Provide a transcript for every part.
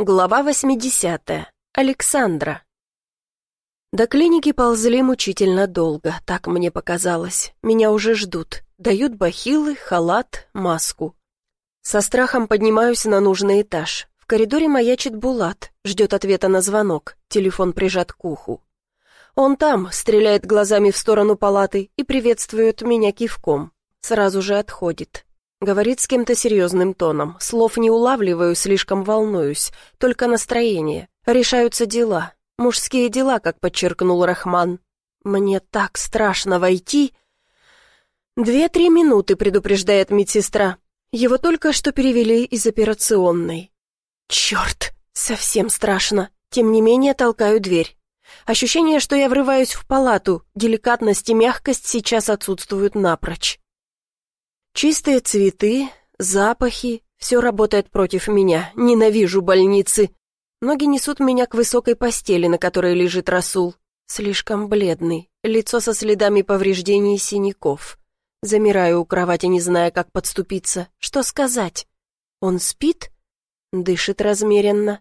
Глава 80. Александра. До клиники ползли мучительно долго, так мне показалось. Меня уже ждут. Дают бахилы, халат, маску. Со страхом поднимаюсь на нужный этаж. В коридоре маячит Булат, ждет ответа на звонок. Телефон прижат к уху. Он там, стреляет глазами в сторону палаты и приветствует меня кивком. Сразу же отходит. Говорит с кем-то серьезным тоном. Слов не улавливаю, слишком волнуюсь. Только настроение. Решаются дела. Мужские дела, как подчеркнул Рахман. Мне так страшно войти. Две-три минуты, предупреждает медсестра. Его только что перевели из операционной. Черт, совсем страшно. Тем не менее толкаю дверь. Ощущение, что я врываюсь в палату, деликатность и мягкость сейчас отсутствуют напрочь. Чистые цветы, запахи, все работает против меня. Ненавижу больницы. Ноги несут меня к высокой постели, на которой лежит Расул. Слишком бледный, лицо со следами повреждений и синяков. Замираю у кровати, не зная, как подступиться. Что сказать? Он спит? Дышит размеренно.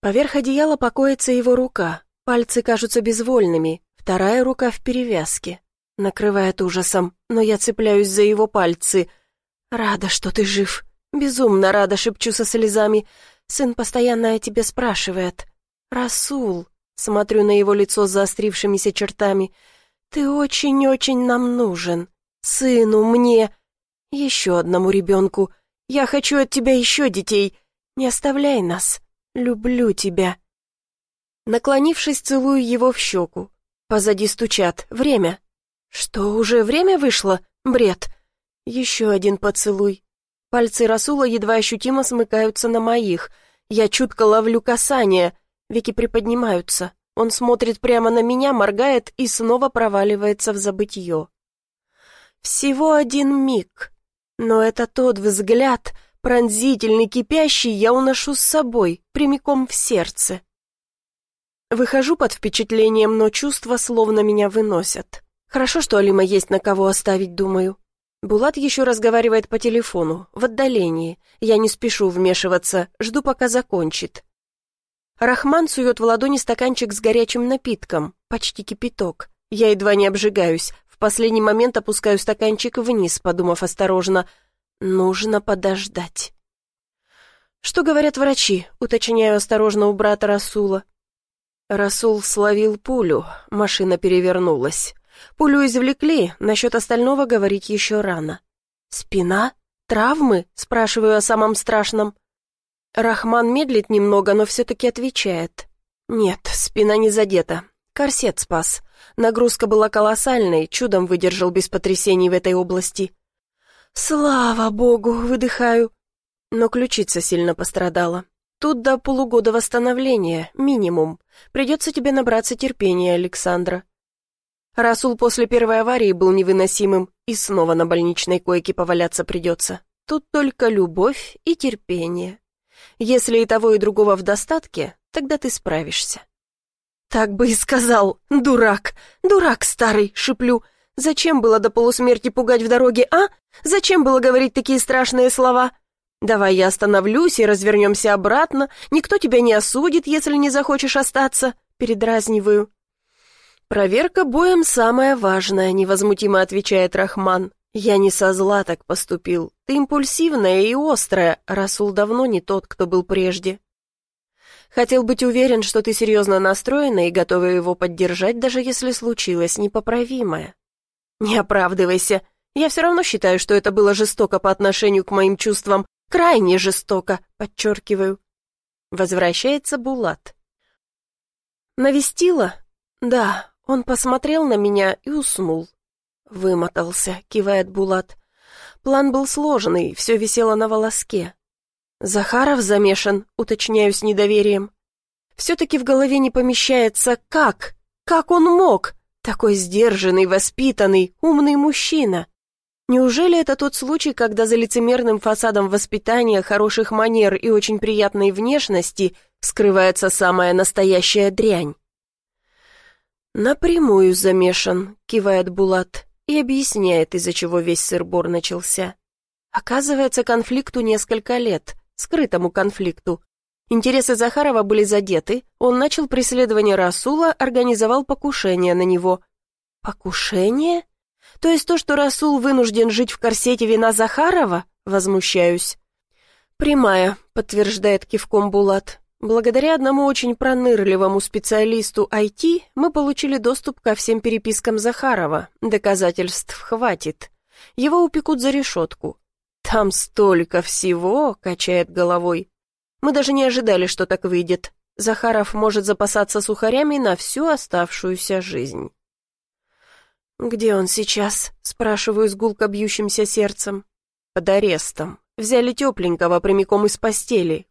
Поверх одеяла покоится его рука. Пальцы кажутся безвольными. Вторая рука в перевязке. Накрывает ужасом, но я цепляюсь за его пальцы. «Рада, что ты жив. Безумно рада», — шепчу со слезами. Сын постоянно о тебе спрашивает. «Расул», — смотрю на его лицо с заострившимися чертами, «ты очень-очень нам нужен. Сыну, мне, еще одному ребенку. Я хочу от тебя еще детей. Не оставляй нас. Люблю тебя». Наклонившись, целую его в щеку. Позади стучат. Время. Что, уже время вышло? Бред. Еще один поцелуй. Пальцы Расула едва ощутимо смыкаются на моих. Я чутко ловлю касание. Веки приподнимаются. Он смотрит прямо на меня, моргает и снова проваливается в забытье. Всего один миг. Но это тот взгляд, пронзительный, кипящий, я уношу с собой, прямиком в сердце. Выхожу под впечатлением, но чувства словно меня выносят. Хорошо, что Алима есть на кого оставить, думаю. Булат еще разговаривает по телефону, в отдалении. Я не спешу вмешиваться, жду, пока закончит. Рахман сует в ладони стаканчик с горячим напитком, почти кипяток. Я едва не обжигаюсь. В последний момент опускаю стаканчик вниз, подумав осторожно. Нужно подождать. «Что говорят врачи?» — уточняю осторожно у брата Расула. Расул словил пулю, машина перевернулась. Пулю извлекли, насчет остального говорить еще рано. «Спина? Травмы?» — спрашиваю о самом страшном. Рахман медлит немного, но все-таки отвечает. «Нет, спина не задета. Корсет спас. Нагрузка была колоссальной, чудом выдержал без потрясений в этой области». «Слава богу!» — выдыхаю. Но ключица сильно пострадала. Тут до полугода восстановления, минимум. Придется тебе набраться терпения, Александра. Расул после первой аварии был невыносимым, и снова на больничной койке поваляться придется. Тут только любовь и терпение. Если и того, и другого в достатке, тогда ты справишься. Так бы и сказал, дурак, дурак старый, шиплю. Зачем было до полусмерти пугать в дороге, а? Зачем было говорить такие страшные слова? Давай я остановлюсь и развернемся обратно, никто тебя не осудит, если не захочешь остаться, передразниваю. «Проверка боем самое важное», — невозмутимо отвечает Рахман. «Я не со зла так поступил. Ты импульсивная и острая, Расул давно не тот, кто был прежде. Хотел быть уверен, что ты серьезно настроена и готова его поддержать, даже если случилось непоправимое. Не оправдывайся. Я все равно считаю, что это было жестоко по отношению к моим чувствам. Крайне жестоко, подчеркиваю. Возвращается Булат. Навестила? Да, он посмотрел на меня и уснул. «Вымотался», — кивает Булат. План был сложный, все висело на волоске. «Захаров замешан», — уточняю с недоверием. «Все-таки в голове не помещается, как? Как он мог? Такой сдержанный, воспитанный, умный мужчина. Неужели это тот случай, когда за лицемерным фасадом воспитания, хороших манер и очень приятной внешности скрывается самая настоящая дрянь? «Напрямую замешан», — кивает Булат и объясняет, из-за чего весь сыр-бор начался. Оказывается, конфликту несколько лет, скрытому конфликту. Интересы Захарова были задеты, он начал преследование Расула, организовал покушение на него. Покушение? То есть то, что Расул вынужден жить в корсете вина Захарова? Возмущаюсь. «Прямая», — подтверждает кивком Булат. «Благодаря одному очень пронырливому специалисту IT мы получили доступ ко всем перепискам Захарова. Доказательств хватит. Его упекут за решетку». «Там столько всего», — качает головой. «Мы даже не ожидали, что так выйдет. Захаров может запасаться сухарями на всю оставшуюся жизнь». «Где он сейчас?» — спрашиваю с гулко бьющимся сердцем. «Под арестом. Взяли тепленького прямиком из постели.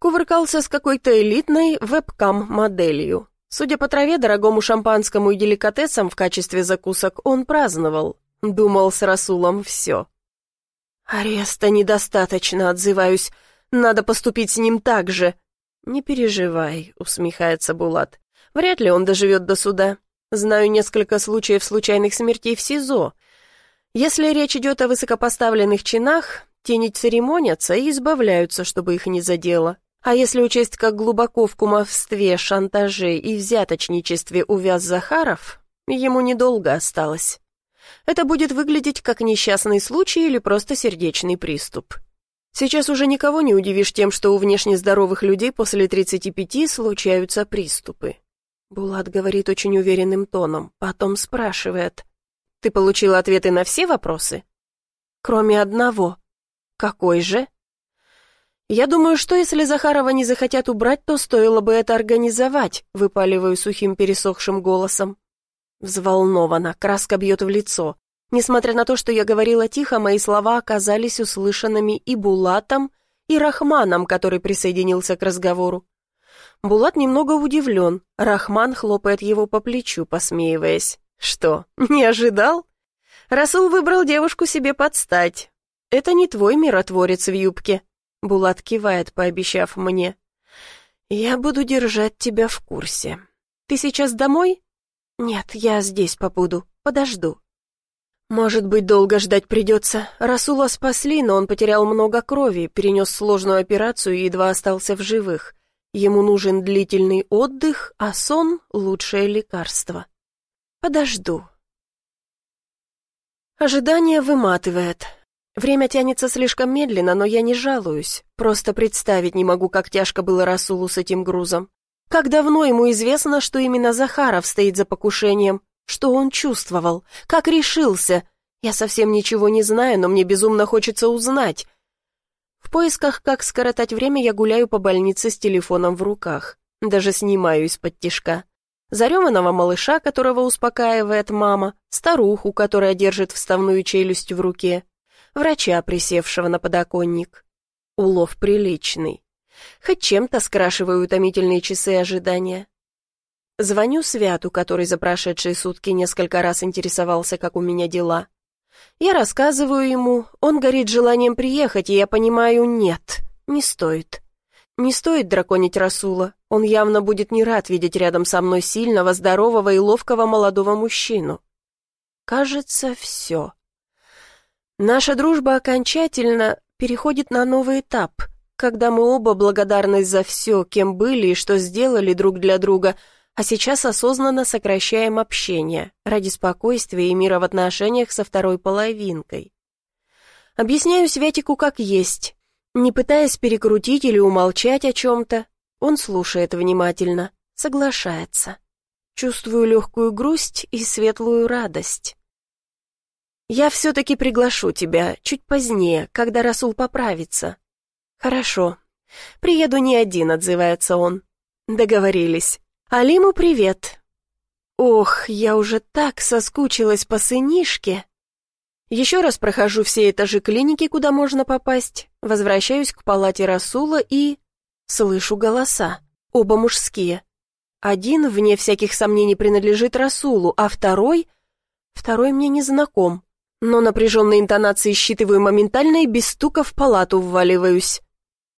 Кувыркался с какой-то элитной вебкам-моделью. Судя по траве, дорогому шампанскому и деликатесам в качестве закусок он праздновал. Думал с Расулом все. «Ареста недостаточно», — отзываюсь. «Надо поступить с ним так же». «Не переживай», — усмехается Булат. «Вряд ли он доживет до суда. Знаю несколько случаев случайных смертей в СИЗО. Если речь идет о высокопоставленных чинах, те не церемонятся и избавляются, чтобы их не задело. А если учесть, как глубоко в кумовстве, шантаже и взяточничестве увяз Захаров, ему недолго осталось. Это будет выглядеть как несчастный случай или просто сердечный приступ. Сейчас уже никого не удивишь тем, что у внешне здоровых людей после 35 случаются приступы. Булат говорит очень уверенным тоном, потом спрашивает. «Ты получил ответы на все вопросы?» «Кроме одного», «Какой же?» «Я думаю, что если Захарова не захотят убрать, то стоило бы это организовать», выпаливаю сухим пересохшим голосом. Взволнована, краска бьет в лицо. Несмотря на то, что я говорила тихо, мои слова оказались услышанными и Булатом, и Рахманом, который присоединился к разговору. Булат немного удивлен. Рахман хлопает его по плечу, посмеиваясь. «Что, не ожидал?» Расул выбрал девушку себе под стать. «Это не твой миротворец в юбке», — Булат кивает, пообещав мне. «Я буду держать тебя в курсе. Ты сейчас домой?» «Нет, я здесь побуду, подожду». «Может быть, долго ждать придется. Расула спасли, но он потерял много крови, перенес сложную операцию и едва остался в живых. Ему нужен длительный отдых, а сон — лучшее лекарство. Подожду». Ожидание выматывает. Время тянется слишком медленно, но я не жалуюсь. Просто представить не могу, как тяжко было Расулу с этим грузом. Как давно ему известно, что именно Захаров стоит за покушением? Что он чувствовал? Как решился? Я совсем ничего не знаю, но мне безумно хочется узнать. В поисках, как скоротать время, я гуляю по больнице с телефоном в руках. Даже снимаю из-под тишка. Зареванного малыша, которого успокаивает мама, старуху, которая держит вставную челюсть в руке, врача, присевшего на подоконник. Улов приличный. Хоть чем-то скрашиваю утомительные часы ожидания. Звоню Святу, который за прошедшие сутки несколько раз интересовался, как у меня дела. Я рассказываю ему, он горит желанием приехать, и я понимаю, нет, не стоит. Не стоит драконить Расула, он явно будет не рад видеть рядом со мной сильного, здорового и ловкого молодого мужчину. Кажется, все. Наша дружба окончательно переходит на новый этап, когда мы оба благодарны за все, кем были и что сделали друг для друга, а сейчас осознанно сокращаем общение ради спокойствия и мира в отношениях со второй половинкой. Объясняю Святику как есть, не пытаясь перекрутить или умолчать о чем-то. Он слушает внимательно, соглашается. Чувствую легкую грусть и светлую радость. «Я все-таки приглашу тебя чуть позднее, когда Расул поправится». «Хорошо. Приеду не один», — отзывается он. «Договорились. Алиму привет». «Ох, я уже так соскучилась по сынишке». Еще раз прохожу все этажи клиники, куда можно попасть, возвращаюсь к палате Расула и... Слышу голоса, оба мужские. Один, вне всяких сомнений, принадлежит Расулу, а второй... Второй мне не знаком но напряженные интонации считываю моментально и без стука в палату вваливаюсь.